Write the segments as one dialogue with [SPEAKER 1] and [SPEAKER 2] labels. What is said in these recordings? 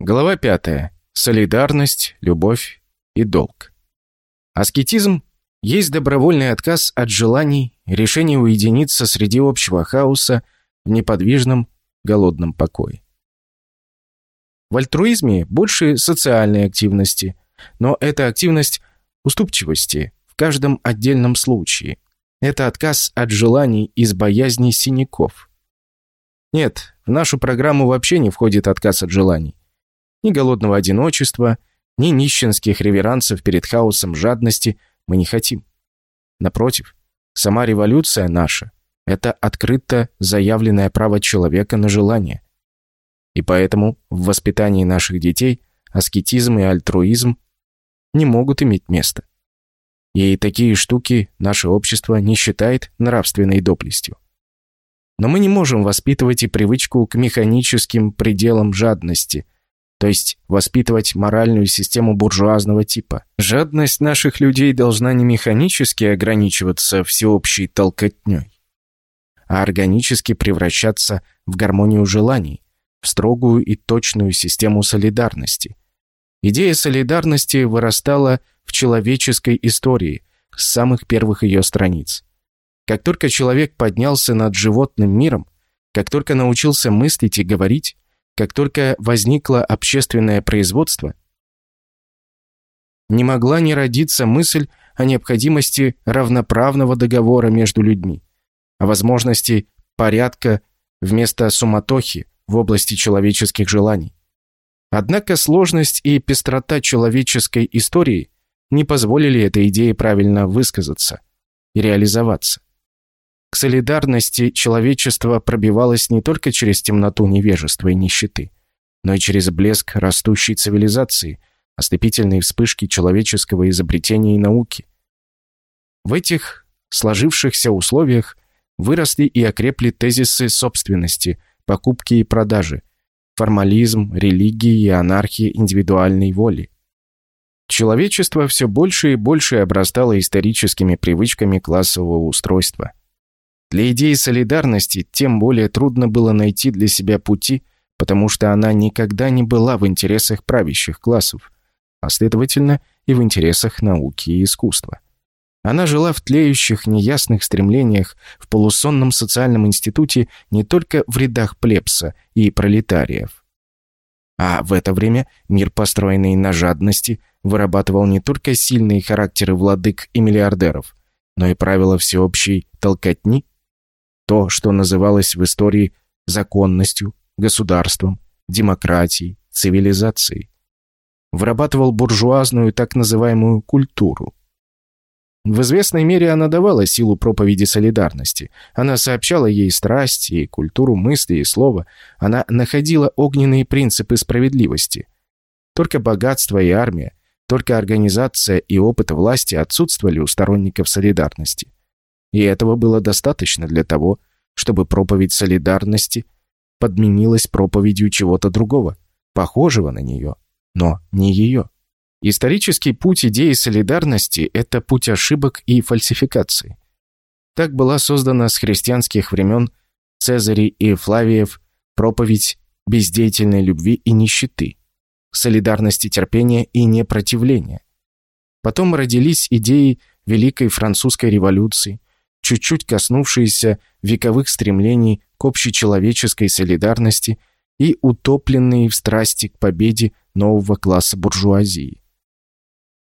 [SPEAKER 1] Глава 5. Солидарность, любовь и долг. Аскетизм есть добровольный отказ от желаний, решение уединиться среди общего хаоса в неподвижном, голодном покое. В альтруизме больше социальной активности, но это активность уступчивости в каждом отдельном случае. Это отказ от желаний из боязни синяков. Нет, в нашу программу вообще не входит отказ от желаний ни голодного одиночества, ни нищенских реверансов перед хаосом жадности мы не хотим. Напротив, сама революция наша – это открыто заявленное право человека на желание. И поэтому в воспитании наших детей аскетизм и альтруизм не могут иметь места. И такие штуки наше общество не считает нравственной доблестью. Но мы не можем воспитывать и привычку к механическим пределам жадности – то есть воспитывать моральную систему буржуазного типа. Жадность наших людей должна не механически ограничиваться всеобщей толкотней, а органически превращаться в гармонию желаний, в строгую и точную систему солидарности. Идея солидарности вырастала в человеческой истории с самых первых ее страниц. Как только человек поднялся над животным миром, как только научился мыслить и говорить, как только возникло общественное производство, не могла не родиться мысль о необходимости равноправного договора между людьми, о возможности порядка вместо суматохи в области человеческих желаний. Однако сложность и пестрота человеческой истории не позволили этой идее правильно высказаться и реализоваться. К солидарности человечество пробивалось не только через темноту невежества и нищеты, но и через блеск растущей цивилизации, ослепительные вспышки человеческого изобретения и науки. В этих сложившихся условиях выросли и окрепли тезисы собственности, покупки и продажи, формализм, религии и анархии индивидуальной воли. Человечество все больше и больше обрастало историческими привычками классового устройства. Для идеи солидарности тем более трудно было найти для себя пути, потому что она никогда не была в интересах правящих классов, а следовательно и в интересах науки и искусства. Она жила в тлеющих, неясных стремлениях в полусонном социальном институте не только в рядах плебса и пролетариев. А в это время мир, построенный на жадности, вырабатывал не только сильные характеры владык и миллиардеров, но и правила всеобщей толкотни то, что называлось в истории законностью, государством, демократией, цивилизацией. Вырабатывал буржуазную так называемую культуру. В известной мере она давала силу проповеди солидарности. Она сообщала ей страсть и культуру мысли и слова. Она находила огненные принципы справедливости. Только богатство и армия, только организация и опыт власти отсутствовали у сторонников солидарности. И этого было достаточно для того, чтобы проповедь солидарности подменилась проповедью чего-то другого, похожего на нее, но не ее. Исторический путь идеи солидарности – это путь ошибок и фальсификации. Так была создана с христианских времен Цезарей и Флавиев проповедь бездеятельной любви и нищеты, солидарности терпения и непротивления. Потом родились идеи Великой Французской революции, чуть-чуть коснувшиеся вековых стремлений к общечеловеческой солидарности и утопленные в страсти к победе нового класса буржуазии.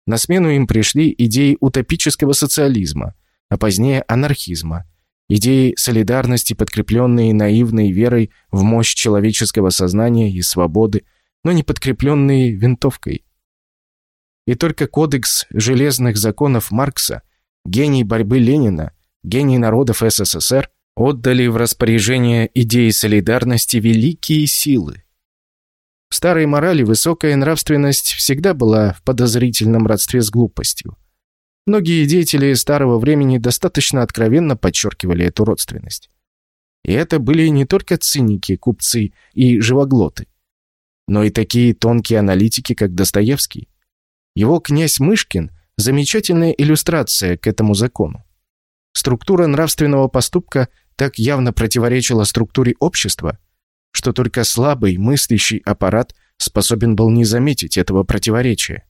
[SPEAKER 1] На смену им пришли идеи утопического социализма, а позднее анархизма, идеи солидарности, подкрепленные наивной верой в мощь человеческого сознания и свободы, но не подкрепленные винтовкой. И только кодекс железных законов Маркса, гений борьбы Ленина, гений народов СССР отдали в распоряжение идеи солидарности великие силы. В старой морали высокая нравственность всегда была в подозрительном родстве с глупостью. Многие деятели старого времени достаточно откровенно подчеркивали эту родственность. И это были не только циники, купцы и живоглоты, но и такие тонкие аналитики, как Достоевский. Его князь Мышкин – замечательная иллюстрация к этому закону. Структура нравственного поступка так явно противоречила структуре общества, что только слабый мыслящий аппарат способен был не заметить этого противоречия.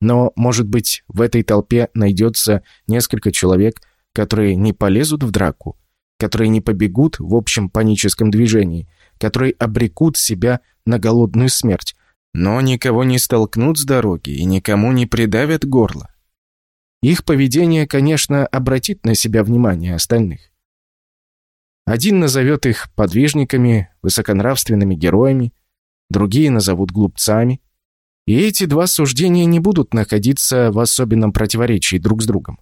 [SPEAKER 1] Но, может быть, в этой толпе найдется несколько человек, которые не полезут в драку, которые не побегут в общем паническом движении, которые обрекут себя на голодную смерть, но никого не столкнут с дороги и никому не придавят горло. Их поведение, конечно, обратит на себя внимание остальных. Один назовет их подвижниками, высоконравственными героями, другие назовут глупцами, и эти два суждения не будут находиться в особенном противоречии друг с другом.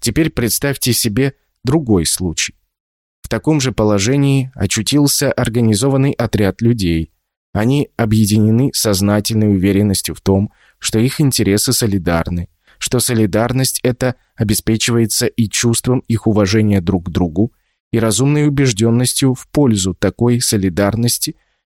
[SPEAKER 1] Теперь представьте себе другой случай. В таком же положении очутился организованный отряд людей. Они объединены сознательной уверенностью в том, что их интересы солидарны, что солидарность эта обеспечивается и чувством их уважения друг к другу, и разумной убежденностью в пользу такой солидарности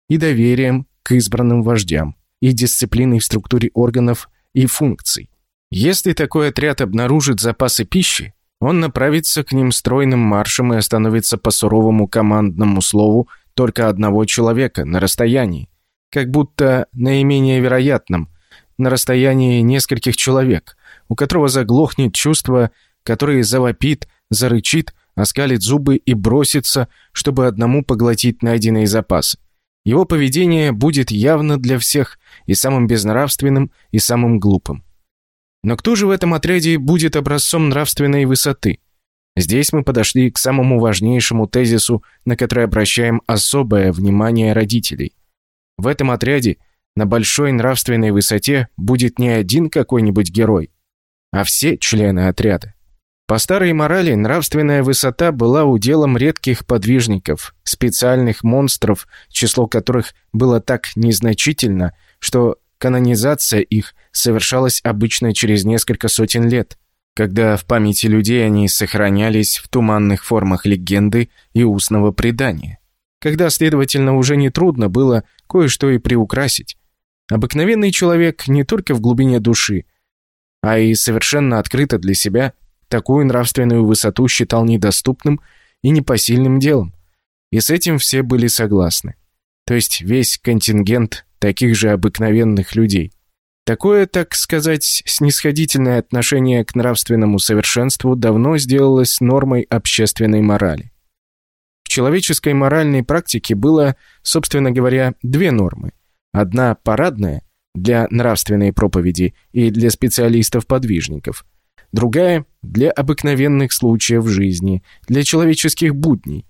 [SPEAKER 1] и доверием к избранным вождям и дисциплиной в структуре органов и функций. Если такой отряд обнаружит запасы пищи, он направится к ним стройным маршем и остановится по суровому командному слову только одного человека на расстоянии, как будто наименее вероятном, на расстоянии нескольких человек, у которого заглохнет чувство, которое завопит, зарычит, оскалит зубы и бросится, чтобы одному поглотить найденные запасы. Его поведение будет явно для всех и самым безнравственным, и самым глупым. Но кто же в этом отряде будет образцом нравственной высоты? Здесь мы подошли к самому важнейшему тезису, на который обращаем особое внимание родителей. В этом отряде на большой нравственной высоте будет не один какой-нибудь герой, а все члены отряда. По старой морали нравственная высота была уделом редких подвижников, специальных монстров, число которых было так незначительно, что канонизация их совершалась обычно через несколько сотен лет, когда в памяти людей они сохранялись в туманных формах легенды и устного предания, когда, следовательно, уже нетрудно было кое-что и приукрасить. Обыкновенный человек не только в глубине души, а и совершенно открыто для себя – такую нравственную высоту считал недоступным и непосильным делом. И с этим все были согласны. То есть весь контингент таких же обыкновенных людей. Такое, так сказать, снисходительное отношение к нравственному совершенству давно сделалось нормой общественной морали. В человеческой моральной практике было, собственно говоря, две нормы. Одна парадная, для нравственной проповеди и для специалистов-подвижников – другая – для обыкновенных случаев жизни, для человеческих будней.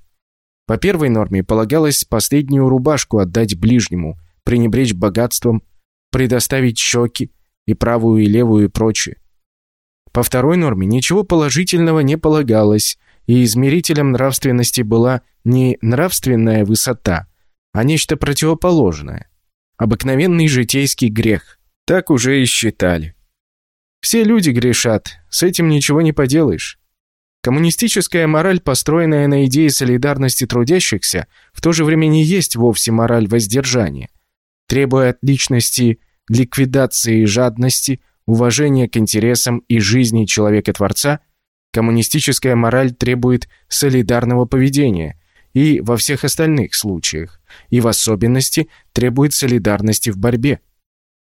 [SPEAKER 1] По первой норме полагалось последнюю рубашку отдать ближнему, пренебречь богатством, предоставить щеки и правую и левую и прочее. По второй норме ничего положительного не полагалось, и измерителем нравственности была не нравственная высота, а нечто противоположное – обыкновенный житейский грех. Так уже и считали. Все люди грешат, с этим ничего не поделаешь. Коммунистическая мораль, построенная на идее солидарности трудящихся, в то же время не есть вовсе мораль воздержания. Требуя от личности ликвидации жадности, уважения к интересам и жизни человека-творца, коммунистическая мораль требует солидарного поведения и во всех остальных случаях, и в особенности требует солидарности в борьбе.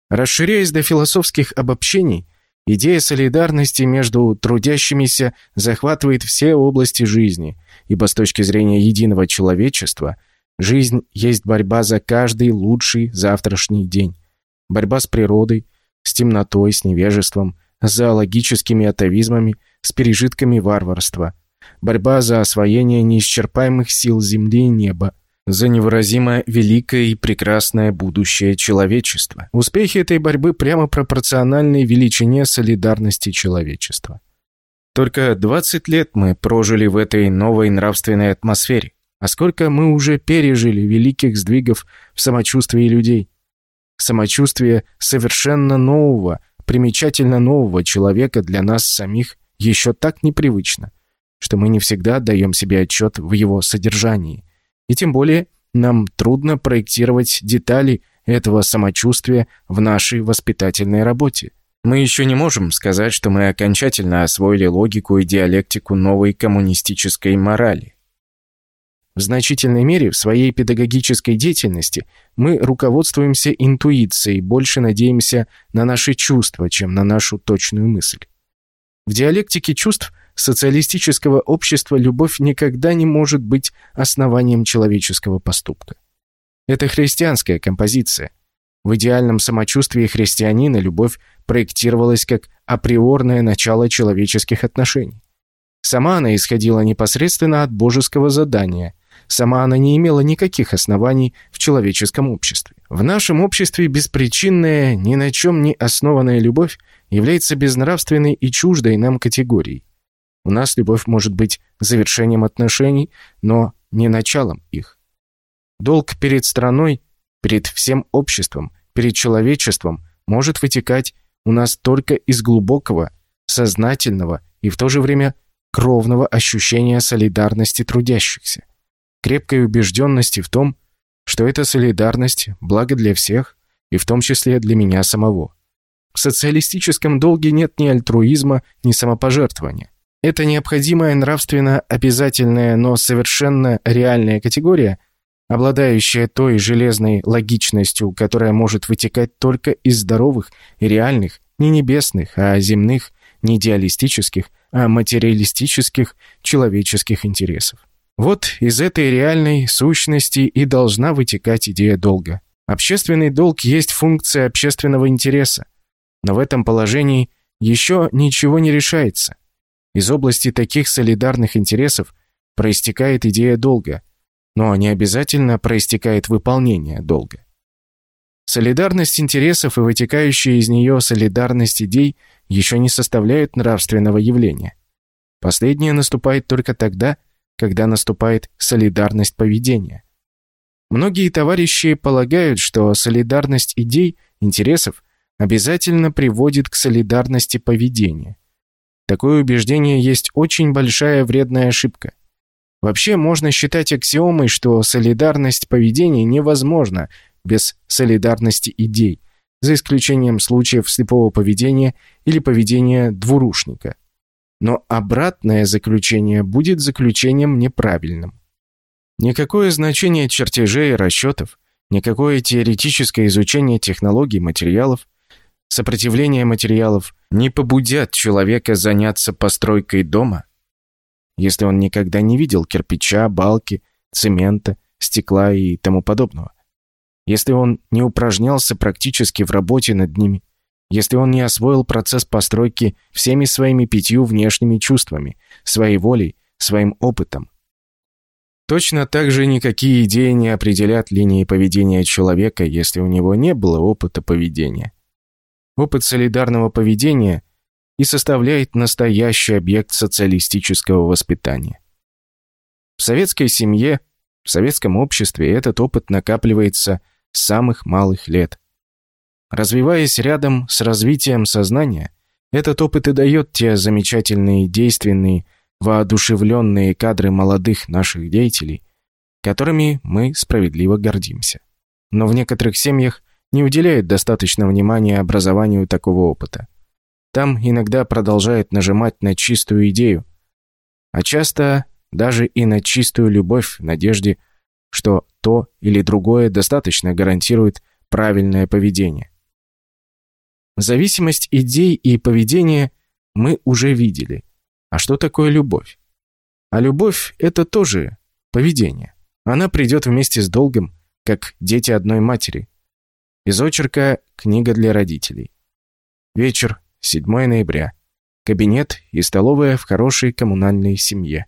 [SPEAKER 1] Расширяясь до философских обобщений – Идея солидарности между трудящимися захватывает все области жизни, ибо с точки зрения единого человечества жизнь есть борьба за каждый лучший завтрашний день. Борьба с природой, с темнотой, с невежеством, с зоологическими атовизмами, с пережитками варварства. Борьба за освоение неисчерпаемых сил земли и неба, за невыразимо великое и прекрасное будущее человечества. Успехи этой борьбы прямо пропорциональны величине солидарности человечества. Только 20 лет мы прожили в этой новой нравственной атмосфере, а сколько мы уже пережили великих сдвигов в самочувствии людей. Самочувствие совершенно нового, примечательно нового человека для нас самих еще так непривычно, что мы не всегда отдаем себе отчет в его содержании – и тем более нам трудно проектировать детали этого самочувствия в нашей воспитательной работе. Мы еще не можем сказать, что мы окончательно освоили логику и диалектику новой коммунистической морали. В значительной мере в своей педагогической деятельности мы руководствуемся интуицией, больше надеемся на наши чувства, чем на нашу точную мысль. В диалектике чувств социалистического общества любовь никогда не может быть основанием человеческого поступка. Это христианская композиция. В идеальном самочувствии христианина любовь проектировалась как априорное начало человеческих отношений. Сама она исходила непосредственно от божеского задания – Сама она не имела никаких оснований в человеческом обществе. В нашем обществе беспричинная, ни на чем не основанная любовь является безнравственной и чуждой нам категорией. У нас любовь может быть завершением отношений, но не началом их. Долг перед страной, перед всем обществом, перед человечеством может вытекать у нас только из глубокого, сознательного и в то же время кровного ощущения солидарности трудящихся крепкой убежденности в том, что эта солидарность – благо для всех, и в том числе для меня самого. В социалистическом долге нет ни альтруизма, ни самопожертвования. Это необходимая нравственно обязательная, но совершенно реальная категория, обладающая той железной логичностью, которая может вытекать только из здоровых и реальных, не небесных, а земных, не идеалистических, а материалистических человеческих интересов. Вот из этой реальной сущности и должна вытекать идея долга. Общественный долг есть функция общественного интереса. Но в этом положении еще ничего не решается. Из области таких солидарных интересов проистекает идея долга, но не обязательно проистекает выполнение долга. Солидарность интересов и вытекающая из нее солидарность идей еще не составляют нравственного явления. Последнее наступает только тогда, когда наступает солидарность поведения. Многие товарищи полагают, что солидарность идей, интересов обязательно приводит к солидарности поведения. Такое убеждение есть очень большая вредная ошибка. Вообще можно считать аксиомой, что солидарность поведения невозможна без солидарности идей, за исключением случаев слепого поведения или поведения двурушника – но обратное заключение будет заключением неправильным. Никакое значение чертежей и расчетов, никакое теоретическое изучение технологий материалов, сопротивление материалов не побудят человека заняться постройкой дома, если он никогда не видел кирпича, балки, цемента, стекла и тому подобного. Если он не упражнялся практически в работе над ними, если он не освоил процесс постройки всеми своими пятью внешними чувствами, своей волей, своим опытом. Точно так же никакие идеи не определят линии поведения человека, если у него не было опыта поведения. Опыт солидарного поведения и составляет настоящий объект социалистического воспитания. В советской семье, в советском обществе этот опыт накапливается с самых малых лет – Развиваясь рядом с развитием сознания, этот опыт и дает те замечательные, действенные, воодушевленные кадры молодых наших деятелей, которыми мы справедливо гордимся. Но в некоторых семьях не уделяют достаточно внимания образованию такого опыта. Там иногда продолжают нажимать на чистую идею, а часто даже и на чистую любовь в надежде, что то или другое достаточно гарантирует правильное поведение. Зависимость идей и поведения мы уже видели. А что такое любовь? А любовь – это тоже поведение. Она придет вместе с долгом, как дети одной матери. Из очерка «Книга для родителей». Вечер, 7 ноября. Кабинет и столовая в хорошей коммунальной семье.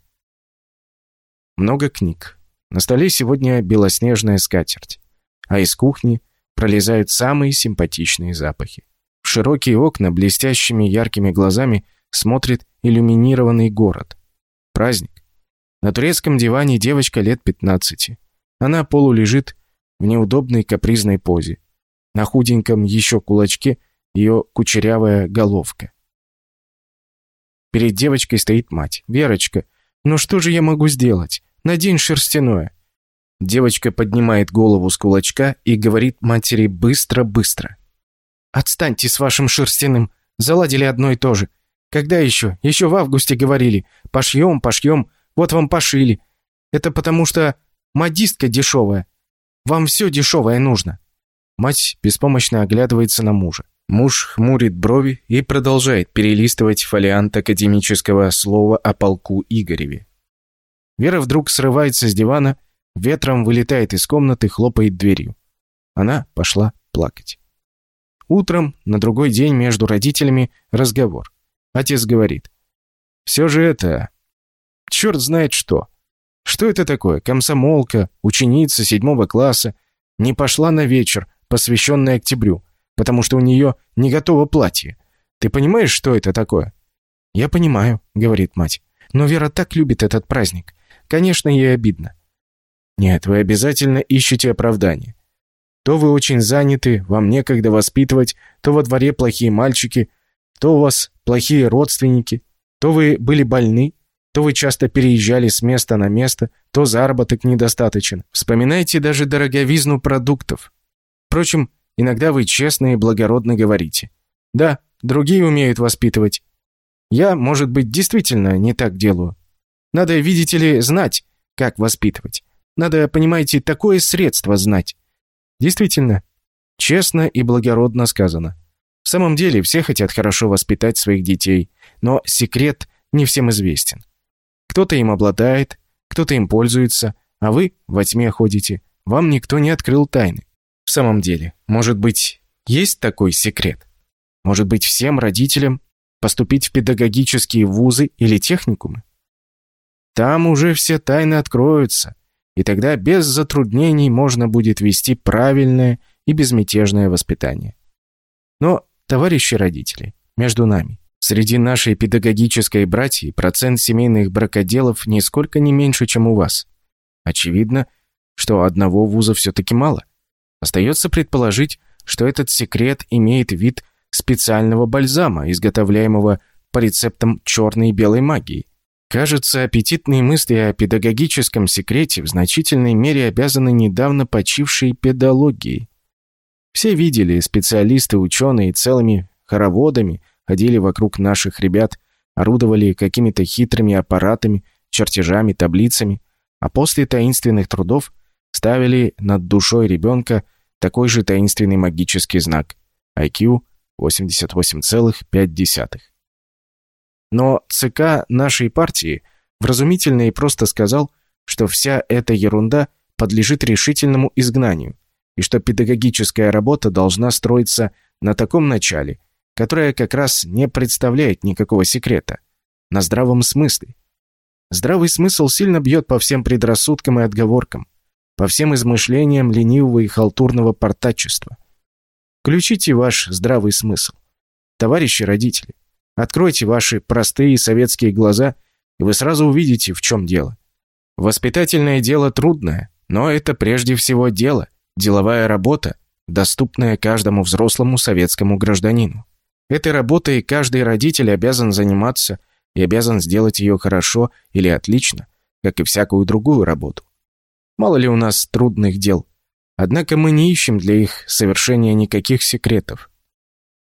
[SPEAKER 1] Много книг. На столе сегодня белоснежная скатерть, а из кухни пролезают самые симпатичные запахи. В широкие окна блестящими яркими глазами смотрит иллюминированный город. Праздник. На турецком диване девочка лет 15. Она полулежит в неудобной капризной позе. На худеньком еще кулачке ее кучерявая головка. Перед девочкой стоит мать. «Верочка, ну что же я могу сделать? Надень шерстяное». Девочка поднимает голову с кулачка и говорит матери быстро-быстро. «Отстаньте с вашим шерстяным. Заладили одно и то же. Когда еще? Еще в августе говорили. Пошьем, пошьем. Вот вам пошили. Это потому что модистка дешевая. Вам все дешевое нужно». Мать беспомощно оглядывается на мужа. Муж хмурит брови и продолжает перелистывать фолиант академического слова о полку Игореве. Вера вдруг срывается с дивана, ветром вылетает из комнаты, хлопает дверью. Она пошла плакать. Утром, на другой день между родителями, разговор. Отец говорит. «Все же это... Черт знает что. Что это такое? Комсомолка, ученица седьмого класса, не пошла на вечер, посвященный октябрю, потому что у нее не готово платье. Ты понимаешь, что это такое?» «Я понимаю», — говорит мать. «Но Вера так любит этот праздник. Конечно, ей обидно». «Нет, вы обязательно ищете оправдание. То вы очень заняты, вам некогда воспитывать, то во дворе плохие мальчики, то у вас плохие родственники, то вы были больны, то вы часто переезжали с места на место, то заработок недостаточен. Вспоминайте даже дороговизну продуктов. Впрочем, иногда вы честно и благородно говорите. Да, другие умеют воспитывать. Я, может быть, действительно не так делаю. Надо, видите ли, знать, как воспитывать. Надо, понимаете, такое средство знать. Действительно, честно и благородно сказано. В самом деле, все хотят хорошо воспитать своих детей, но секрет не всем известен. Кто-то им обладает, кто-то им пользуется, а вы во тьме ходите. Вам никто не открыл тайны. В самом деле, может быть, есть такой секрет? Может быть, всем родителям поступить в педагогические вузы или техникумы? Там уже все тайны откроются, и тогда без затруднений можно будет вести правильное и безмятежное воспитание. Но, товарищи родители, между нами, среди нашей педагогической братьи процент семейных бракоделов нисколько не меньше, чем у вас. Очевидно, что одного вуза все-таки мало. Остается предположить, что этот секрет имеет вид специального бальзама, изготовляемого по рецептам черной и белой магии, Кажется, аппетитные мысли о педагогическом секрете в значительной мере обязаны недавно почившей педагогии. Все видели, специалисты, ученые целыми хороводами ходили вокруг наших ребят, орудовали какими-то хитрыми аппаратами, чертежами, таблицами, а после таинственных трудов ставили над душой ребенка такой же таинственный магический знак IQ 88,5. Но ЦК нашей партии вразумительно и просто сказал, что вся эта ерунда подлежит решительному изгнанию, и что педагогическая работа должна строиться на таком начале, которое как раз не представляет никакого секрета, на здравом смысле. Здравый смысл сильно бьет по всем предрассудкам и отговоркам, по всем измышлениям ленивого и халтурного портачества. Включите ваш здравый смысл. Товарищи родители, Откройте ваши простые советские глаза, и вы сразу увидите, в чем дело. Воспитательное дело трудное, но это прежде всего дело, деловая работа, доступная каждому взрослому советскому гражданину. Этой работой каждый родитель обязан заниматься и обязан сделать ее хорошо или отлично, как и всякую другую работу. Мало ли у нас трудных дел, однако мы не ищем для их совершения никаких секретов.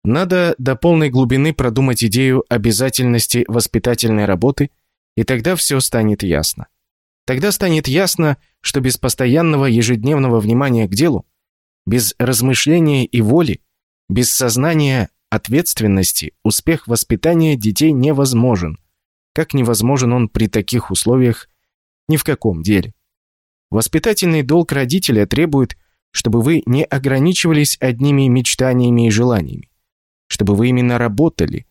[SPEAKER 1] Надо до полной глубины продумать идею обязательности воспитательной работы, и тогда все станет ясно. Тогда станет ясно, что без постоянного ежедневного внимания к делу, без размышления и воли, без сознания ответственности успех воспитания детей невозможен. Как невозможен он при таких условиях ни в каком деле. Воспитательный долг родителя требует, чтобы вы не ограничивались одними мечтаниями и желаниями чтобы вы именно работали,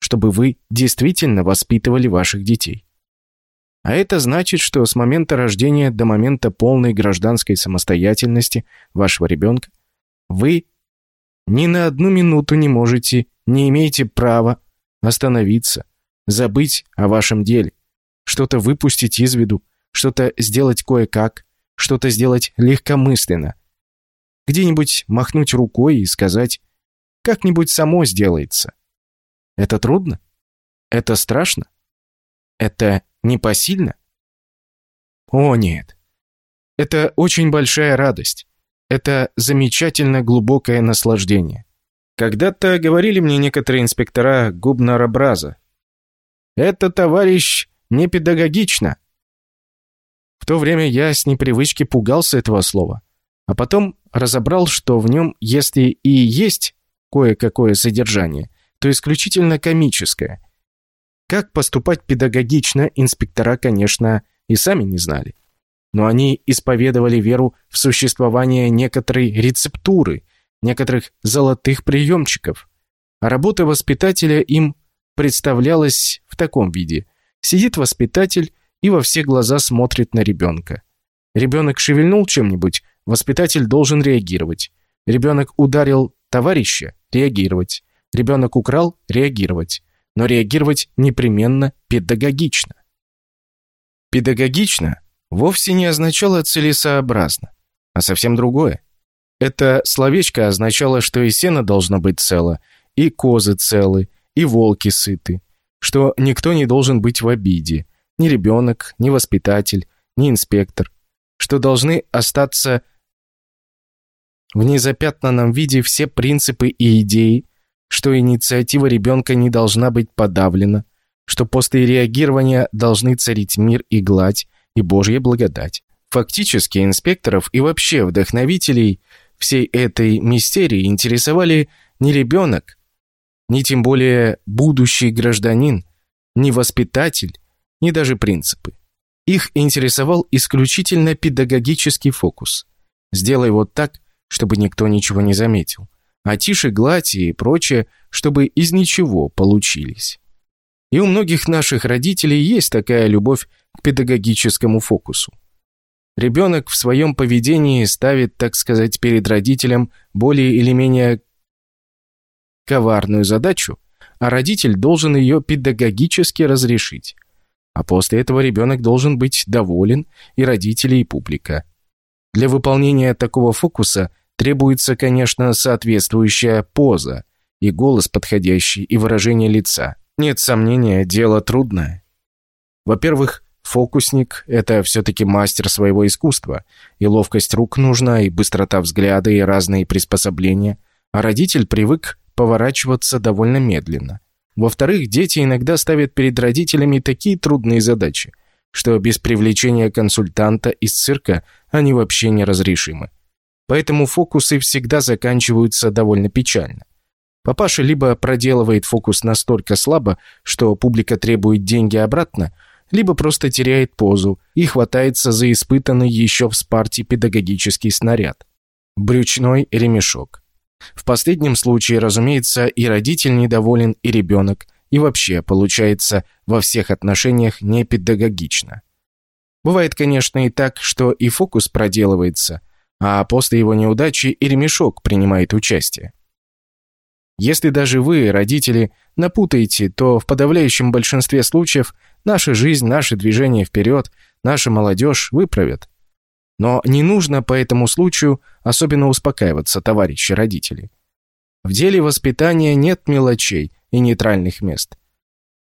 [SPEAKER 1] чтобы вы действительно воспитывали ваших детей. А это значит, что с момента рождения до момента полной гражданской самостоятельности вашего ребенка вы ни на одну минуту не можете, не имеете права остановиться, забыть о вашем деле, что-то выпустить из виду, что-то сделать кое-как, что-то сделать легкомысленно. Где-нибудь махнуть рукой и сказать как-нибудь само сделается. Это трудно? Это страшно? Это непосильно? О, нет. Это очень большая радость. Это замечательно глубокое наслаждение. Когда-то говорили мне некоторые инспектора губнаробраза. Это, товарищ, не педагогично. В то время я с непривычки пугался этого слова. А потом разобрал, что в нем, если и есть кое-какое содержание, то исключительно комическое. Как поступать педагогично, инспектора, конечно, и сами не знали. Но они исповедовали веру в существование некоторой рецептуры, некоторых золотых приемчиков. А работа воспитателя им представлялась в таком виде. Сидит воспитатель и во все глаза смотрит на ребенка. Ребенок шевельнул чем-нибудь, воспитатель должен реагировать. Ребенок ударил товарища – реагировать. Ребенок украл – реагировать. Но реагировать непременно педагогично. Педагогично вовсе не означало целесообразно, а совсем другое. Это словечко означало, что и сено должно быть цело, и козы целы, и волки сыты, что никто не должен быть в обиде, ни ребенок, ни воспитатель, ни инспектор, что должны остаться в незапятнанном виде все принципы и идеи, что инициатива ребенка не должна быть подавлена, что после реагирования должны царить мир и гладь, и Божья благодать. Фактически инспекторов и вообще вдохновителей всей этой мистерии интересовали не ребенок, ни тем более будущий гражданин, ни воспитатель, ни даже принципы. Их интересовал исключительно педагогический фокус. Сделай вот так, чтобы никто ничего не заметил. А тише гладь и прочее, чтобы из ничего получились. И у многих наших родителей есть такая любовь к педагогическому фокусу. Ребенок в своем поведении ставит, так сказать, перед родителем более или менее коварную задачу, а родитель должен ее педагогически разрешить. А после этого ребенок должен быть доволен и родители, и публика. Для выполнения такого фокуса требуется, конечно, соответствующая поза, и голос подходящий, и выражение лица. Нет сомнения, дело трудное. Во-первых, фокусник – это все-таки мастер своего искусства, и ловкость рук нужна, и быстрота взгляда, и разные приспособления, а родитель привык поворачиваться довольно медленно. Во-вторых, дети иногда ставят перед родителями такие трудные задачи, что без привлечения консультанта из цирка они вообще неразрешимы. Поэтому фокусы всегда заканчиваются довольно печально. Папаша либо проделывает фокус настолько слабо, что публика требует деньги обратно, либо просто теряет позу и хватается за испытанный еще в спарте педагогический снаряд. Брючной ремешок. В последнем случае, разумеется, и родитель недоволен, и ребенок, и вообще получается во всех отношениях не педагогично. Бывает, конечно, и так, что и фокус проделывается, а после его неудачи и ремешок принимает участие. Если даже вы, родители, напутаете, то в подавляющем большинстве случаев наша жизнь, наше движение вперед, наша молодежь выправят. Но не нужно по этому случаю особенно успокаиваться, товарищи родители. В деле воспитания нет мелочей и нейтральных мест.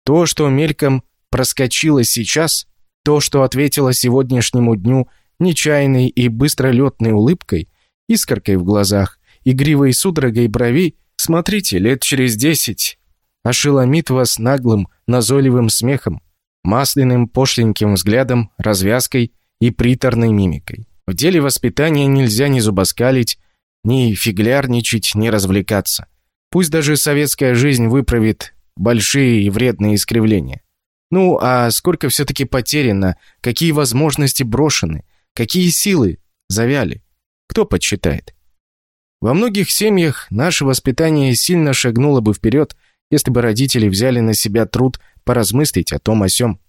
[SPEAKER 1] То, что мельком проскочило сейчас, то, что ответило сегодняшнему дню нечаянной и быстролетной улыбкой, искоркой в глазах, игривой судорогой бровей, смотрите, лет через десять ошеломит вас наглым, назойливым смехом, масляным пошленьким взглядом, развязкой и приторной мимикой. В деле воспитания нельзя ни зубоскалить, ни фиглярничать, ни развлекаться. Пусть даже советская жизнь выправит большие и вредные искривления. Ну, а сколько все-таки потеряно, какие возможности брошены, какие силы завяли? Кто подсчитает? Во многих семьях наше воспитание сильно шагнуло бы вперед, если бы родители взяли на себя труд поразмыслить о том о сём.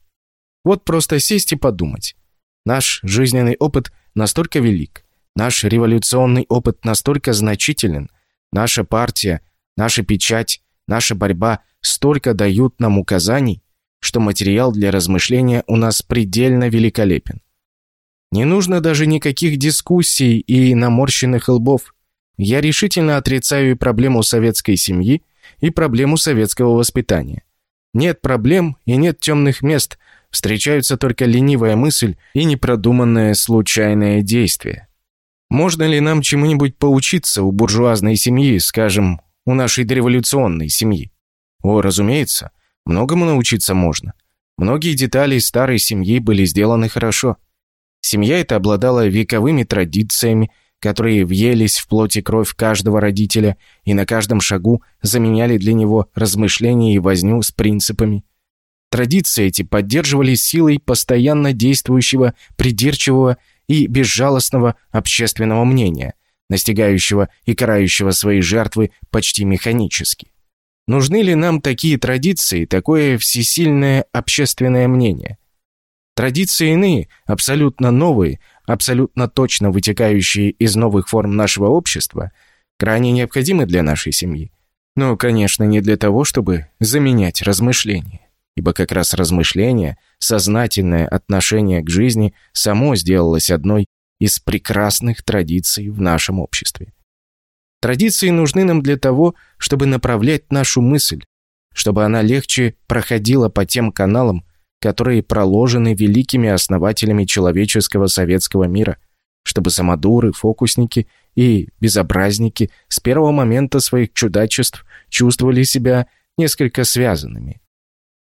[SPEAKER 1] Вот просто сесть и подумать. Наш жизненный опыт настолько велик, наш революционный опыт настолько значителен, наша партия, наша печать, наша борьба столько дают нам указаний, что материал для размышления у нас предельно великолепен. Не нужно даже никаких дискуссий и наморщенных лбов. Я решительно отрицаю и проблему советской семьи, и проблему советского воспитания. Нет проблем и нет темных мест, встречаются только ленивая мысль и непродуманное случайное действие. Можно ли нам чему-нибудь поучиться у буржуазной семьи, скажем, у нашей дореволюционной семьи? О, разумеется, многому научиться можно. Многие детали старой семьи были сделаны хорошо. Семья эта обладала вековыми традициями, которые въелись в плоть и кровь каждого родителя и на каждом шагу заменяли для него размышления и возню с принципами. Традиции эти поддерживались силой постоянно действующего, придирчивого и безжалостного общественного мнения, настигающего и карающего свои жертвы почти механически. Нужны ли нам такие традиции, такое всесильное общественное мнение? Традиции иные, абсолютно новые, абсолютно точно вытекающие из новых форм нашего общества, крайне необходимы для нашей семьи. Но, конечно, не для того, чтобы заменять размышления. Ибо как раз размышление, сознательное отношение к жизни само сделалось одной из прекрасных традиций в нашем обществе. Традиции нужны нам для того, чтобы направлять нашу мысль, чтобы она легче проходила по тем каналам, которые проложены великими основателями человеческого советского мира, чтобы самодуры, фокусники и безобразники с первого момента своих чудачеств чувствовали себя несколько связанными.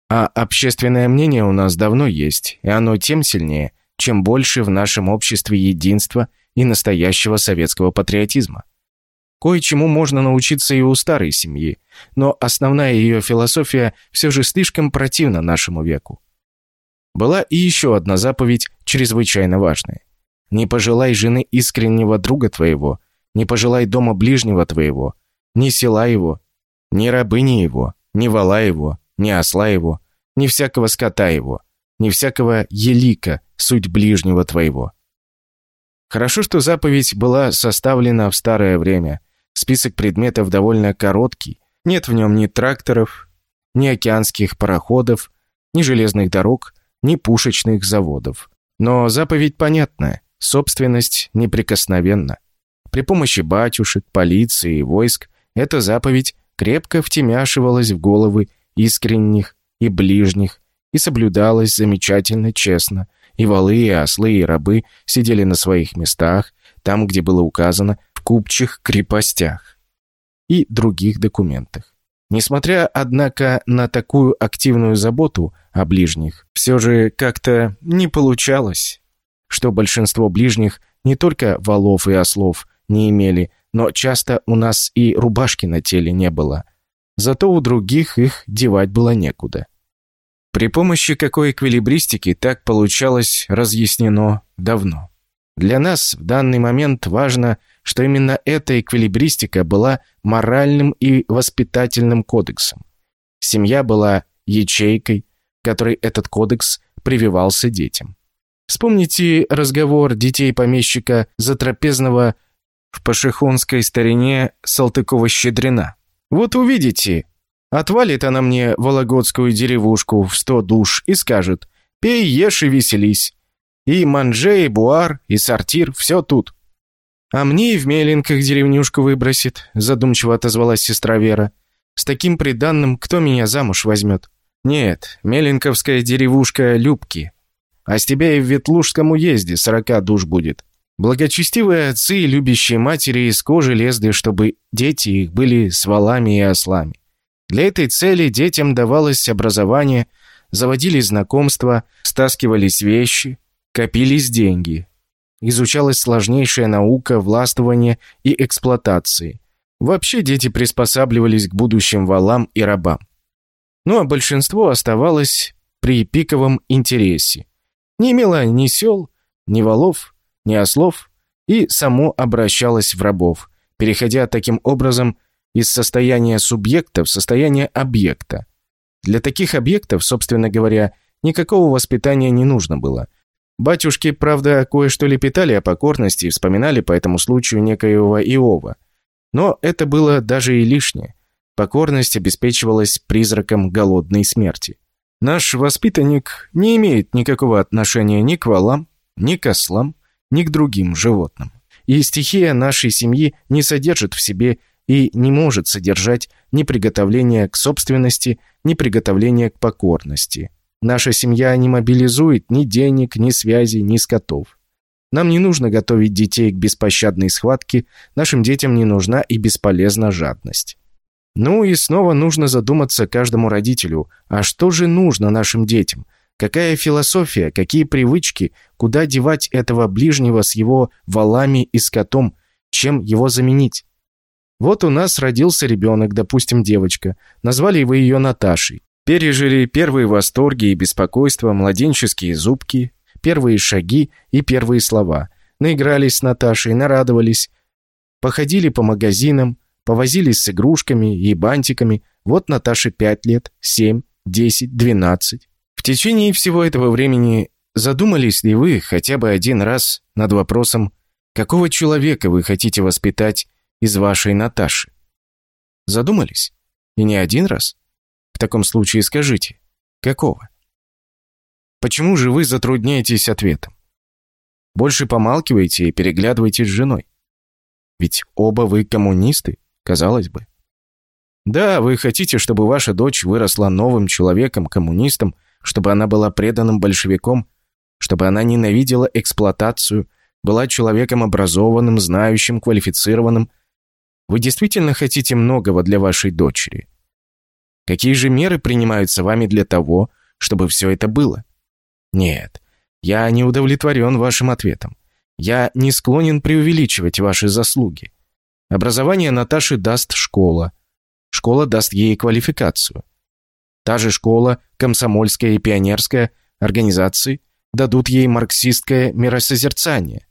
[SPEAKER 1] А общественное мнение у нас давно есть, и оно тем сильнее, чем больше в нашем обществе единства и настоящего советского патриотизма. Кое-чему можно научиться и у старой семьи, но основная ее философия все же слишком противна нашему веку. Была и еще одна заповедь, чрезвычайно важная. «Не пожелай жены искреннего друга твоего, не пожелай дома ближнего твоего, ни села его, ни рабыни его, ни вала его, ни осла его, ни всякого скота его, ни всякого елика, суть ближнего твоего». Хорошо, что заповедь была составлена в старое время. Список предметов довольно короткий. Нет в нем ни тракторов, ни океанских пароходов, ни железных дорог, ни пушечных заводов. Но заповедь понятная, собственность неприкосновенна. При помощи батюшек, полиции и войск эта заповедь крепко втемяшивалась в головы искренних и ближних и соблюдалась замечательно честно, и валы, и ослы, и рабы сидели на своих местах, там, где было указано, в купчих крепостях и других документах. Несмотря, однако, на такую активную заботу о ближних, все же как-то не получалось, что большинство ближних не только валов и ослов не имели, но часто у нас и рубашки на теле не было. Зато у других их девать было некуда. При помощи какой эквилибристики так получалось разъяснено давно. Для нас в данный момент важно что именно эта эквилибристика была моральным и воспитательным кодексом. Семья была ячейкой, которой этот кодекс прививался детям. Вспомните разговор детей помещика Затрапезного в пашихонской старине Салтыкова-Щедрина. Вот увидите, отвалит она мне вологодскую деревушку в сто душ и скажет «Пей, ешь и веселись». И манже, и буар, и сортир – все тут. «А мне и в Меленках деревнюшку выбросит», – задумчиво отозвалась сестра Вера. «С таким приданным кто меня замуж возьмет?» «Нет, Меленковская деревушка Любки. А с тебя и в Ветлужском уезде сорока душ будет. Благочестивые отцы и любящие матери из кожи лезли, чтобы дети их были с валами и ослами. Для этой цели детям давалось образование, заводились знакомства, стаскивались вещи, копились деньги, изучалась сложнейшая наука властвования и эксплуатации. Вообще дети приспосабливались к будущим валам и рабам. Ну а большинство оставалось при пиковом интересе. Не имело ни сел, ни валов, ни ослов и само обращалось в рабов, переходя таким образом из состояния субъекта в состояние объекта. Для таких объектов, собственно говоря, никакого воспитания не нужно было – Батюшки, правда, кое-что лепетали о покорности и вспоминали по этому случаю некоего Иова. Но это было даже и лишнее. Покорность обеспечивалась призраком голодной смерти. Наш воспитанник не имеет никакого отношения ни к валам, ни к ослам, ни к другим животным. И стихия нашей семьи не содержит в себе и не может содержать ни приготовления к собственности, ни приготовления к покорности – Наша семья не мобилизует ни денег, ни связей, ни скотов. Нам не нужно готовить детей к беспощадной схватке, нашим детям не нужна и бесполезна жадность. Ну и снова нужно задуматься каждому родителю, а что же нужно нашим детям? Какая философия, какие привычки, куда девать этого ближнего с его валами и скотом, чем его заменить? Вот у нас родился ребенок, допустим, девочка. Назвали вы ее Наташей. Пережили первые восторги и беспокойства, младенческие зубки, первые шаги и первые слова. Наигрались с Наташей, нарадовались. Походили по магазинам, повозились с игрушками и бантиками. Вот Наташе пять лет, семь, десять, двенадцать. В течение всего этого времени задумались ли вы хотя бы один раз над вопросом, какого человека вы хотите воспитать из вашей Наташи? Задумались? И не один раз? В таком случае скажите, какого? Почему же вы затрудняетесь ответом? Больше помалкиваете и переглядываете с женой. Ведь оба вы коммунисты, казалось бы. Да, вы хотите, чтобы ваша дочь выросла новым человеком, коммунистом, чтобы она была преданным большевиком, чтобы она ненавидела эксплуатацию, была человеком образованным, знающим, квалифицированным. Вы действительно хотите многого для вашей дочери. Какие же меры принимаются вами для того, чтобы все это было? Нет, я не удовлетворен вашим ответом. Я не склонен преувеличивать ваши заслуги. Образование Наташи даст школа. Школа даст ей квалификацию. Та же школа, комсомольская и пионерская организации дадут ей марксистское миросозерцание.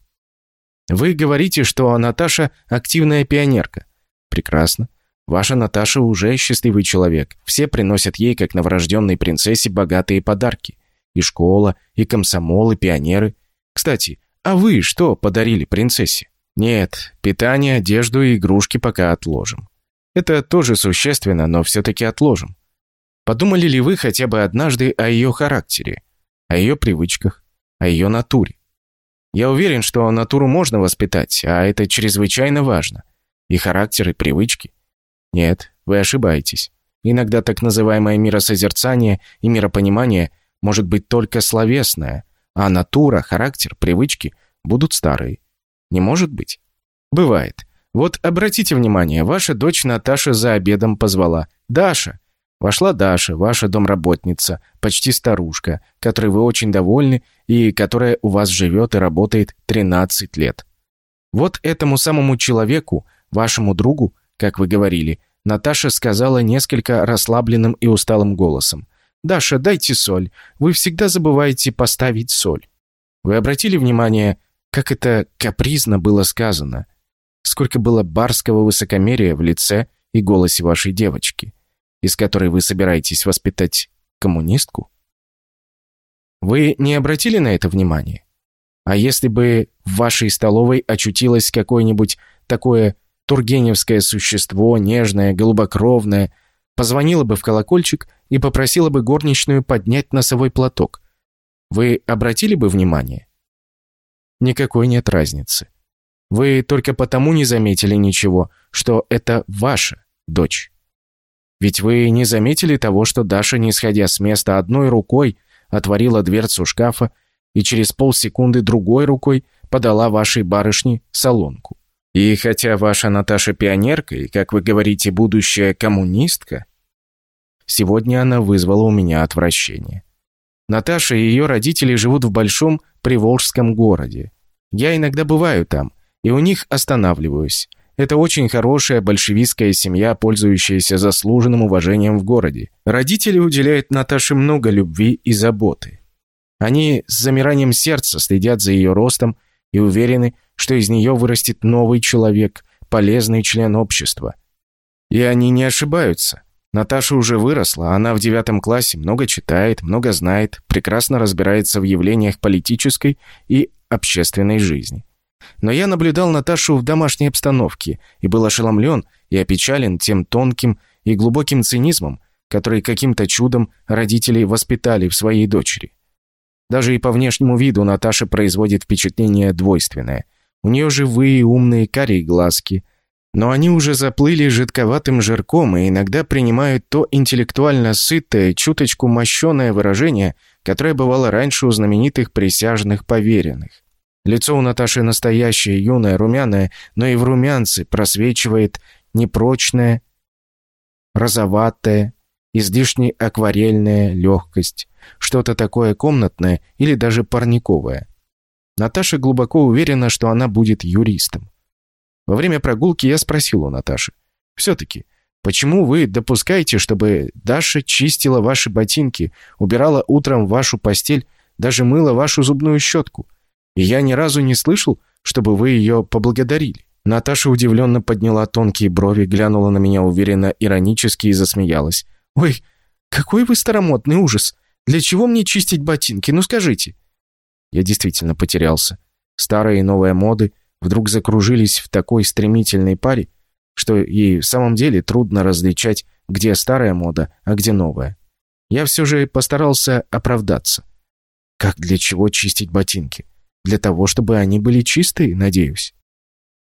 [SPEAKER 1] Вы говорите, что Наташа активная пионерка. Прекрасно. Ваша Наташа уже счастливый человек. Все приносят ей, как новорожденной принцессе, богатые подарки. И школа, и комсомол, и пионеры. Кстати, а вы что подарили принцессе? Нет, питание, одежду и игрушки пока отложим. Это тоже существенно, но все-таки отложим. Подумали ли вы хотя бы однажды о ее характере, о ее привычках, о ее натуре? Я уверен, что натуру можно воспитать, а это чрезвычайно важно. И характер, и привычки. Нет, вы ошибаетесь. Иногда так называемое миросозерцание и миропонимание может быть только словесное, а натура, характер, привычки будут старые. Не может быть? Бывает. Вот обратите внимание, ваша дочь Наташа за обедом позвала «Даша». Вошла Даша, ваша домработница, почти старушка, которой вы очень довольны и которая у вас живет и работает 13 лет. Вот этому самому человеку, вашему другу, как вы говорили, Наташа сказала несколько расслабленным и усталым голосом. «Даша, дайте соль. Вы всегда забываете поставить соль». Вы обратили внимание, как это капризно было сказано? Сколько было барского высокомерия в лице и голосе вашей девочки, из которой вы собираетесь воспитать коммунистку? Вы не обратили на это внимание? А если бы в вашей столовой очутилось какое-нибудь такое тургеневское существо, нежное, голубокровное, позвонила бы в колокольчик и попросила бы горничную поднять носовой платок. Вы обратили бы внимание? Никакой нет разницы. Вы только потому не заметили ничего, что это ваша дочь. Ведь вы не заметили того, что Даша, не сходя с места одной рукой, отворила дверцу шкафа и через полсекунды другой рукой подала вашей барышне солонку. И хотя ваша Наташа пионерка и, как вы говорите, будущая коммунистка, сегодня она вызвала у меня отвращение. Наташа и ее родители живут в большом приволжском городе. Я иногда бываю там, и у них останавливаюсь. Это очень хорошая большевистская семья, пользующаяся заслуженным уважением в городе. Родители уделяют Наташе много любви и заботы. Они с замиранием сердца следят за ее ростом и уверены, что из нее вырастет новый человек, полезный член общества. И они не ошибаются. Наташа уже выросла, она в девятом классе много читает, много знает, прекрасно разбирается в явлениях политической и общественной жизни. Но я наблюдал Наташу в домашней обстановке и был ошеломлен и опечален тем тонким и глубоким цинизмом, который каким-то чудом родители воспитали в своей дочери. Даже и по внешнему виду Наташа производит впечатление двойственное. У нее живые, умные, карие глазки. Но они уже заплыли жидковатым жирком и иногда принимают то интеллектуально сытое, чуточку мощеное выражение, которое бывало раньше у знаменитых присяжных поверенных. Лицо у Наташи настоящее, юное, румяное, но и в румянце просвечивает непрочное, розоватое, излишне акварельная легкость, что-то такое комнатное или даже парниковое. Наташа глубоко уверена, что она будет юристом. Во время прогулки я спросил у Наташи. «Все-таки, почему вы допускаете, чтобы Даша чистила ваши ботинки, убирала утром вашу постель, даже мыла вашу зубную щетку? Я ни разу не слышал, чтобы вы ее поблагодарили». Наташа удивленно подняла тонкие брови, глянула на меня уверенно, иронически и засмеялась. «Ой, какой вы старомодный ужас! Для чего мне чистить ботинки? Ну скажите!» Я действительно потерялся. Старые и новые моды вдруг закружились в такой стремительной паре, что и в самом деле трудно различать, где старая мода, а где новая. Я все же постарался оправдаться. Как для чего чистить ботинки? Для того, чтобы они были чистые, надеюсь.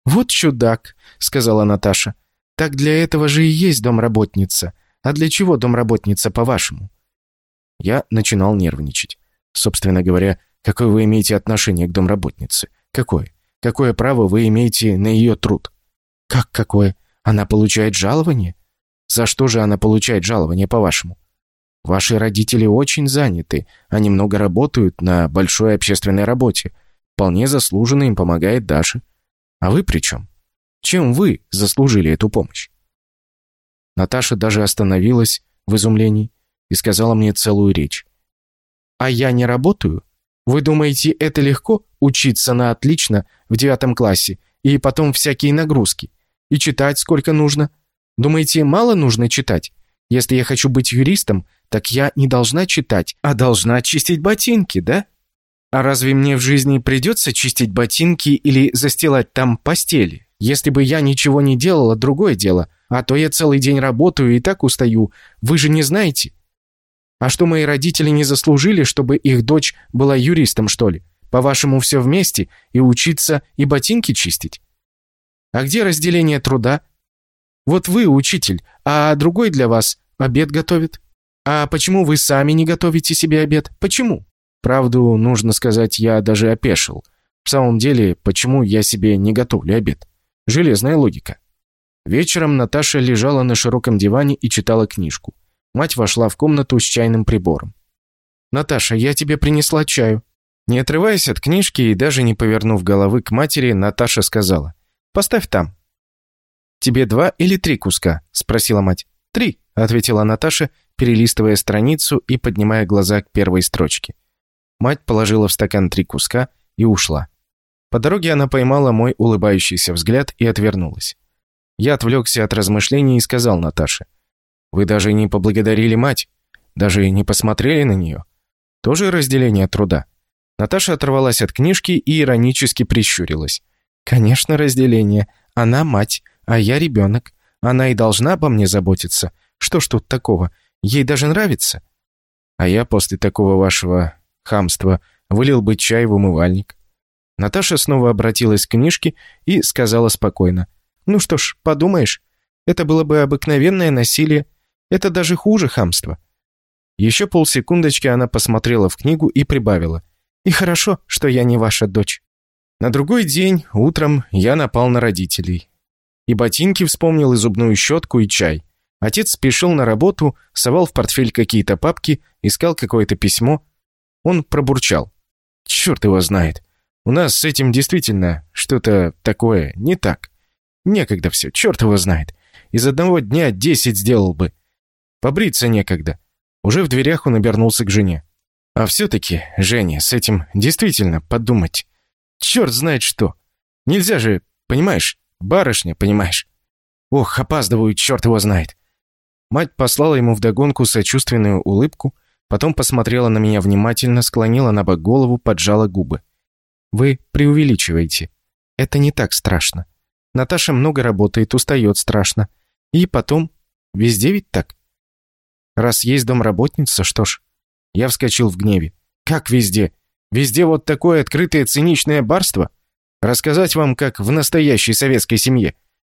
[SPEAKER 1] «Вот чудак», — сказала Наташа. «Так для этого же и есть домработница. А для чего домработница, по-вашему?» Я начинал нервничать. Собственно говоря, какое вы имеете отношение к домработнице? Какое? Какое право вы имеете на ее труд? Как какое? Она получает жалование? За что же она получает жалование, по-вашему? Ваши родители очень заняты, они много работают на большой общественной работе. Вполне заслуженно им помогает Даша. А вы при чем? Чем вы заслужили эту помощь? Наташа даже остановилась в изумлении и сказала мне целую речь. «А я не работаю? Вы думаете, это легко учиться на отлично в девятом классе и потом всякие нагрузки? И читать сколько нужно? Думаете, мало нужно читать? Если я хочу быть юристом, так я не должна читать, а должна чистить ботинки, да? А разве мне в жизни придется чистить ботинки или застилать там постели? Если бы я ничего не делала, другое дело. А то я целый день работаю и так устаю. Вы же не знаете. А что мои родители не заслужили, чтобы их дочь была юристом, что ли? По-вашему, все вместе? И учиться, и ботинки чистить? А где разделение труда? Вот вы учитель, а другой для вас обед готовит. А почему вы сами не готовите себе обед? Почему? Правду, нужно сказать, я даже опешил. В самом деле, почему я себе не готовлю обед? Железная логика. Вечером Наташа лежала на широком диване и читала книжку. Мать вошла в комнату с чайным прибором. «Наташа, я тебе принесла чаю». Не отрываясь от книжки и даже не повернув головы к матери, Наташа сказала. «Поставь там». «Тебе два или три куска?» – спросила мать. «Три», – ответила Наташа, перелистывая страницу и поднимая глаза к первой строчке. Мать положила в стакан три куска и ушла. По дороге она поймала мой улыбающийся взгляд и отвернулась. Я отвлекся от размышлений и сказал Наташе – вы даже не поблагодарили мать, даже не посмотрели на нее. Тоже разделение труда. Наташа оторвалась от книжки и иронически прищурилась. «Конечно, разделение. Она мать, а я ребенок. Она и должна обо мне заботиться. Что ж тут такого? Ей даже нравится». А я после такого вашего хамства вылил бы чай в умывальник. Наташа снова обратилась к книжке и сказала спокойно. «Ну что ж, подумаешь, это было бы обыкновенное насилие. Это даже хуже хамства. Еще полсекундочки она посмотрела в книгу и прибавила. «И хорошо, что я не ваша дочь». На другой день, утром, я напал на родителей. И ботинки вспомнил, и зубную щетку, и чай. Отец спешил на работу, совал в портфель какие-то папки, искал какое-то письмо. Он пробурчал. «Черт его знает. У нас с этим действительно что-то такое не так. Некогда все, черт его знает. Из одного дня десять сделал бы. Побриться некогда. Уже в дверях он обернулся к жене. А все-таки, Женя, с этим действительно подумать. Черт знает что. Нельзя же, понимаешь, барышня, понимаешь. Ох, опаздываю, черт его знает. Мать послала ему вдогонку сочувственную улыбку, потом посмотрела на меня внимательно, склонила на бок голову, поджала губы. «Вы преувеличиваете. Это не так страшно. Наташа много работает, устает страшно. И потом, везде ведь так. Раз есть домработница, что ж. Я вскочил в гневе. Как везде? Везде вот такое открытое циничное барство? Рассказать вам, как в настоящей советской семье.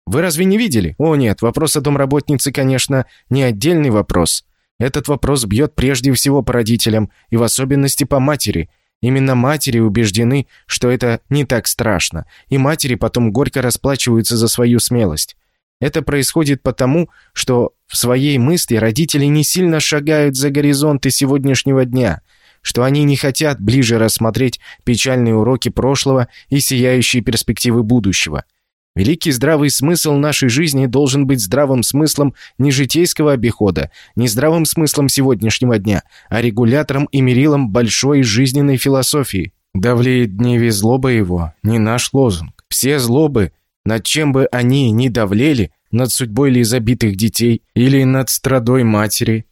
[SPEAKER 1] Вы разве не видели? О нет, вопрос о домработнице, конечно, не отдельный вопрос. Этот вопрос бьет прежде всего по родителям, и в особенности по матери. Именно матери убеждены, что это не так страшно, и матери потом горько расплачиваются за свою смелость. Это происходит потому, что в своей мысли родители не сильно шагают за горизонты сегодняшнего дня, что они не хотят ближе рассмотреть печальные уроки прошлого и сияющие перспективы будущего – Великий здравый смысл нашей жизни должен быть здравым смыслом не житейского обихода, не здравым смыслом сегодняшнего дня, а регулятором и мерилом большой жизненной философии. Давлеет дневе злоба его, не наш лозунг. Все злобы, над чем бы они ни давлели, над судьбой ли забитых детей или над страдой матери,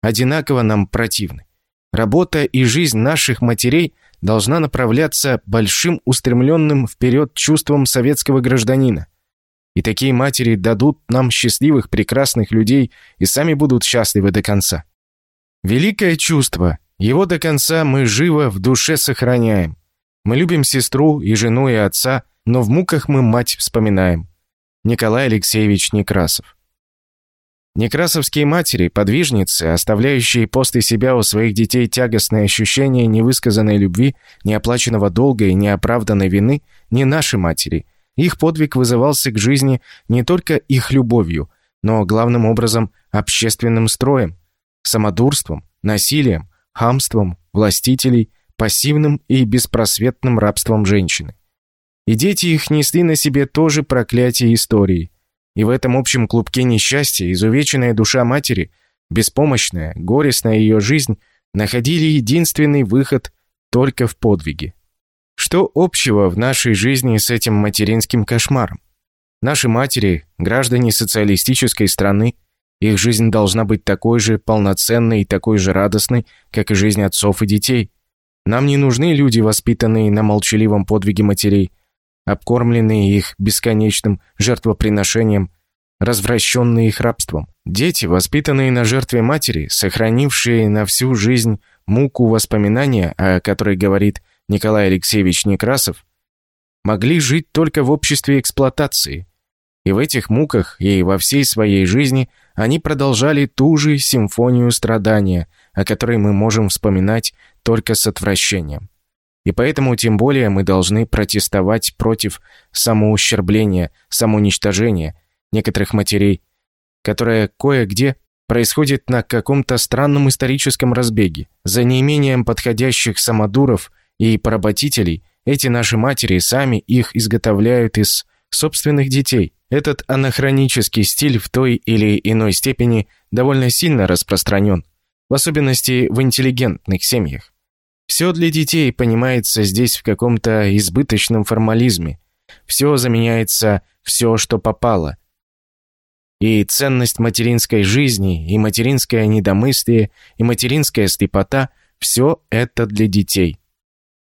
[SPEAKER 1] одинаково нам противны. Работа и жизнь наших матерей – должна направляться большим устремленным вперед чувством советского гражданина. И такие матери дадут нам счастливых, прекрасных людей и сами будут счастливы до конца. Великое чувство. Его до конца мы живо в душе сохраняем. Мы любим сестру и жену и отца, но в муках мы мать вспоминаем. Николай Алексеевич Некрасов. Некрасовские матери, подвижницы, оставляющие после себя у своих детей тягостное ощущение невысказанной любви, неоплаченного долга и неоправданной вины, не наши матери. Их подвиг вызывался к жизни не только их любовью, но главным образом общественным строем, самодурством, насилием, хамством властителей, пассивным и беспросветным рабством женщины. И дети их несли на себе тоже проклятие истории – и в этом общем клубке несчастья изувеченная душа матери, беспомощная, горестная ее жизнь, находили единственный выход только в подвиге. Что общего в нашей жизни с этим материнским кошмаром? Наши матери, граждане социалистической страны, их жизнь должна быть такой же полноценной и такой же радостной, как и жизнь отцов и детей. Нам не нужны люди, воспитанные на молчаливом подвиге матерей, обкормленные их бесконечным жертвоприношением, развращенные их рабством. Дети, воспитанные на жертве матери, сохранившие на всю жизнь муку воспоминания, о которой говорит Николай Алексеевич Некрасов, могли жить только в обществе эксплуатации. И в этих муках, и во всей своей жизни они продолжали ту же симфонию страдания, о которой мы можем вспоминать только с отвращением. И поэтому тем более мы должны протестовать против самоущербления, самоуничтожения некоторых матерей, которое кое-где происходит на каком-то странном историческом разбеге. За неимением подходящих самодуров и поработителей эти наши матери сами их изготовляют из собственных детей. Этот анахронический стиль в той или иной степени довольно сильно распространен, в особенности в интеллигентных семьях. Все для детей понимается здесь в каком-то избыточном формализме. Все заменяется все, что попало. И ценность материнской жизни, и материнское недомыслие, и материнская слепота – все это для детей.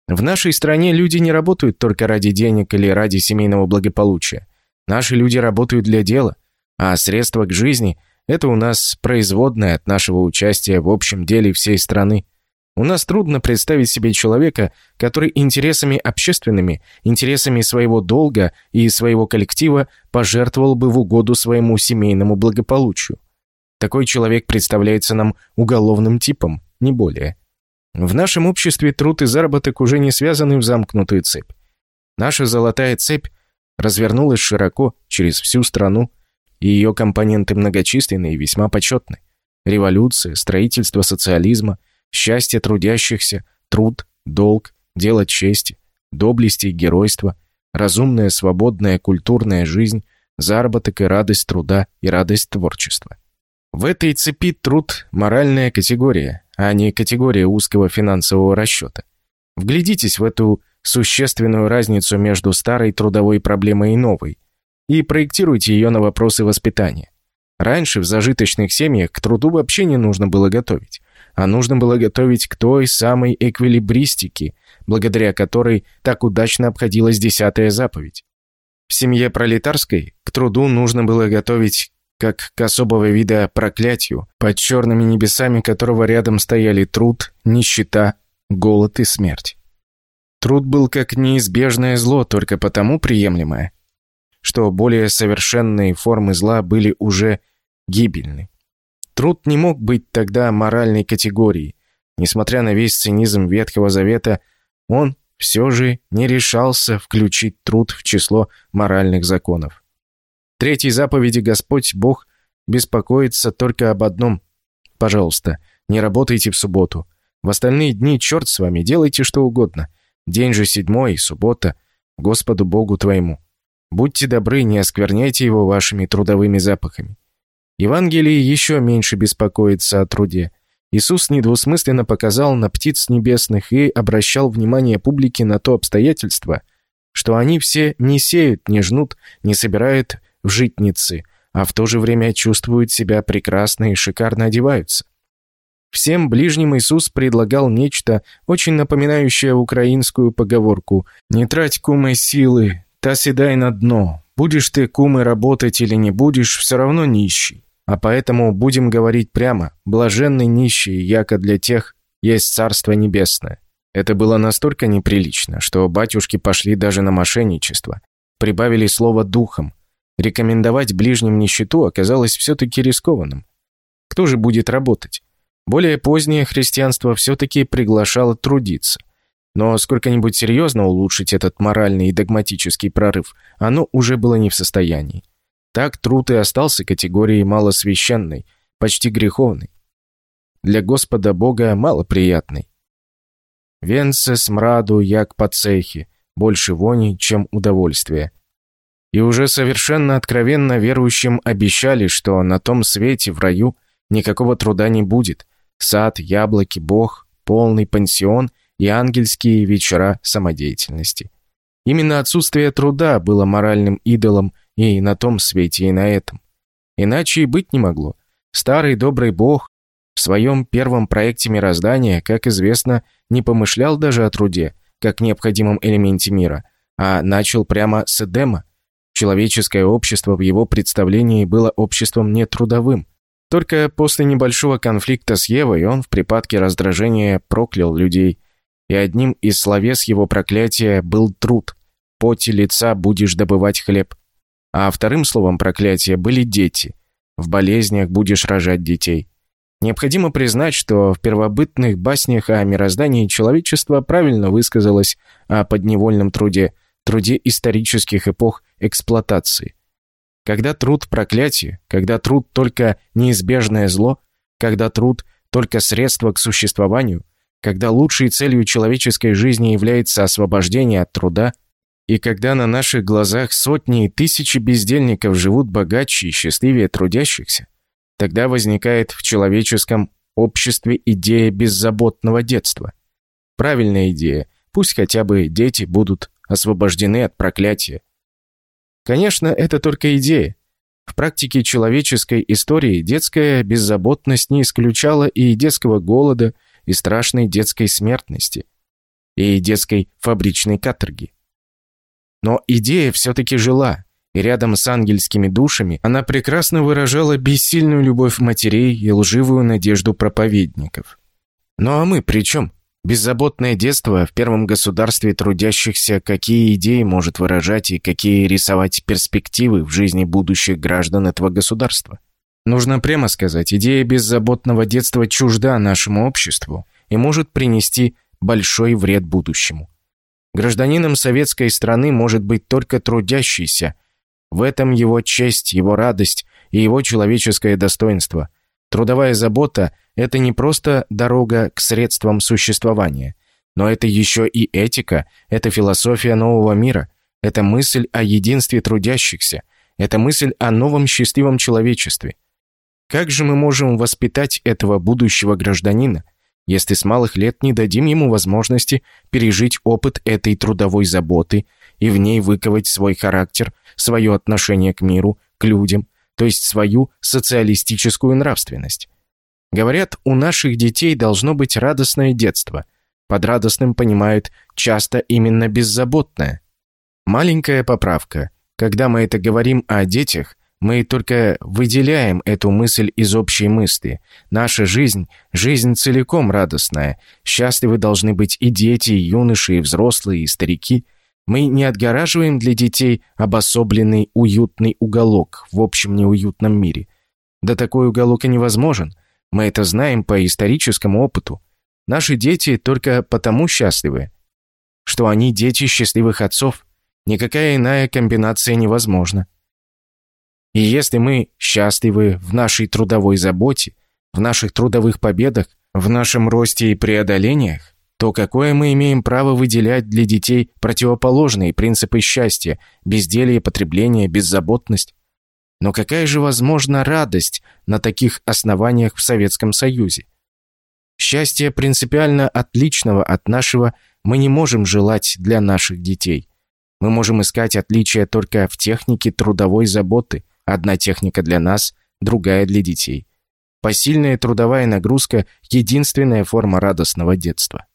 [SPEAKER 1] В нашей стране люди не работают только ради денег или ради семейного благополучия. Наши люди работают для дела, а средства к жизни – это у нас производное от нашего участия в общем деле всей страны. У нас трудно представить себе человека, который интересами общественными, интересами своего долга и своего коллектива пожертвовал бы в угоду своему семейному благополучию. Такой человек представляется нам уголовным типом, не более. В нашем обществе труд и заработок уже не связаны в замкнутую цепь. Наша золотая цепь развернулась широко через всю страну, и ее компоненты многочисленны и весьма почетны. Революция, строительство социализма, Счастье трудящихся, труд, долг, дело чести, доблести и геройства, разумная, свободная, культурная жизнь, заработок и радость труда и радость творчества. В этой цепи труд – моральная категория, а не категория узкого финансового расчета. Вглядитесь в эту существенную разницу между старой трудовой проблемой и новой и проектируйте ее на вопросы воспитания. Раньше в зажиточных семьях к труду вообще не нужно было готовить а нужно было готовить к той самой эквилибристике, благодаря которой так удачно обходилась десятая заповедь. В семье пролетарской к труду нужно было готовить как к особого вида проклятию, под черными небесами которого рядом стояли труд, нищета, голод и смерть. Труд был как неизбежное зло, только потому приемлемое, что более совершенные формы зла были уже гибельны. Труд не мог быть тогда моральной категорией. Несмотря на весь цинизм Ветхого Завета, он все же не решался включить труд в число моральных законов. Третьей заповеди Господь Бог беспокоится только об одном. Пожалуйста, не работайте в субботу. В остальные дни черт с вами, делайте что угодно. День же седьмой, суббота, Господу Богу твоему. Будьте добры, не оскверняйте его вашими трудовыми запахами. Евангелие еще меньше беспокоится о труде. Иисус недвусмысленно показал на птиц небесных и обращал внимание публики на то обстоятельство, что они все не сеют, не жнут, не собирают в житницы, а в то же время чувствуют себя прекрасно и шикарно одеваются. Всем ближним Иисус предлагал нечто, очень напоминающее украинскую поговорку «Не трать, кумы, силы, та седай на дно. Будешь ты, кумы, работать или не будешь, все равно нищий. А поэтому будем говорить прямо, блаженный нищий, яко для тех есть Царство Небесное». Это было настолько неприлично, что батюшки пошли даже на мошенничество. Прибавили слово «духом». Рекомендовать ближним нищету оказалось все-таки рискованным. Кто же будет работать? Более позднее христианство все-таки приглашало трудиться. Но сколько-нибудь серьезно улучшить этот моральный и догматический прорыв оно уже было не в состоянии. Так труд и остался категорией малосвященной, почти греховной. Для Господа Бога малоприятной. Венце смраду, як по цехе, больше вони, чем удовольствия. И уже совершенно откровенно верующим обещали, что на том свете, в раю, никакого труда не будет, Сад, яблоки, бог, полный пансион и ангельские вечера самодеятельности. Именно отсутствие труда было моральным идолом и на том свете, и на этом. Иначе и быть не могло. Старый добрый бог в своем первом проекте мироздания, как известно, не помышлял даже о труде, как необходимом элементе мира, а начал прямо с Эдема. Человеческое общество в его представлении было обществом нетрудовым, только после небольшого конфликта с Евой он в припадке раздражения проклял людей, и одним из словес его проклятия был труд. «Поте лица будешь добывать хлеб». А вторым словом проклятия были дети. «В болезнях будешь рожать детей». Необходимо признать, что в первобытных баснях о мироздании человечество правильно высказалось о подневольном труде, труде исторических эпох эксплуатации. Когда труд – проклятие, когда труд – только неизбежное зло, когда труд – только средство к существованию, когда лучшей целью человеческой жизни является освобождение от труда, и когда на наших глазах сотни и тысячи бездельников живут богаче и счастливее трудящихся, тогда возникает в человеческом обществе идея беззаботного детства. Правильная идея, пусть хотя бы дети будут освобождены от проклятия, Конечно, это только идея. В практике человеческой истории детская беззаботность не исключала и детского голода, и страшной детской смертности, и детской фабричной каторги. Но идея все-таки жила, и рядом с ангельскими душами она прекрасно выражала бессильную любовь матерей и лживую надежду проповедников. Ну а мы при чем? Беззаботное детство в первом государстве трудящихся какие идеи может выражать и какие рисовать перспективы в жизни будущих граждан этого государства? Нужно прямо сказать, идея беззаботного детства чужда нашему обществу и может принести большой вред будущему. Гражданином советской страны может быть только трудящийся. В этом его честь, его радость и его человеческое достоинство. Трудовая забота – это не просто дорога к средствам существования, но это еще и этика, это философия нового мира, это мысль о единстве трудящихся, это мысль о новом счастливом человечестве. Как же мы можем воспитать этого будущего гражданина, если с малых лет не дадим ему возможности пережить опыт этой трудовой заботы и в ней выковать свой характер, свое отношение к миру, к людям, то есть свою социалистическую нравственность? Говорят, у наших детей должно быть радостное детство. Под радостным понимают часто именно беззаботное. Маленькая поправка. Когда мы это говорим о детях, мы только выделяем эту мысль из общей мысли. Наша жизнь – жизнь целиком радостная. Счастливы должны быть и дети, и юноши, и взрослые, и старики. Мы не отгораживаем для детей обособленный уютный уголок в общем неуютном мире. Да такой уголок и невозможен – мы это знаем по историческому опыту. Наши дети только потому счастливы, что они дети счастливых отцов. Никакая иная комбинация невозможна. И если мы счастливы в нашей трудовой заботе, в наших трудовых победах, в нашем росте и преодолениях, то какое мы имеем право выделять для детей противоположные принципы счастья, безделие, потребление, беззаботность? Но какая же возможна радость на таких основаниях в Советском Союзе? Счастье принципиально отличного от нашего мы не можем желать для наших детей. Мы можем искать отличия только в технике трудовой заботы. Одна техника для нас, другая для детей. Посильная трудовая нагрузка – единственная форма радостного детства.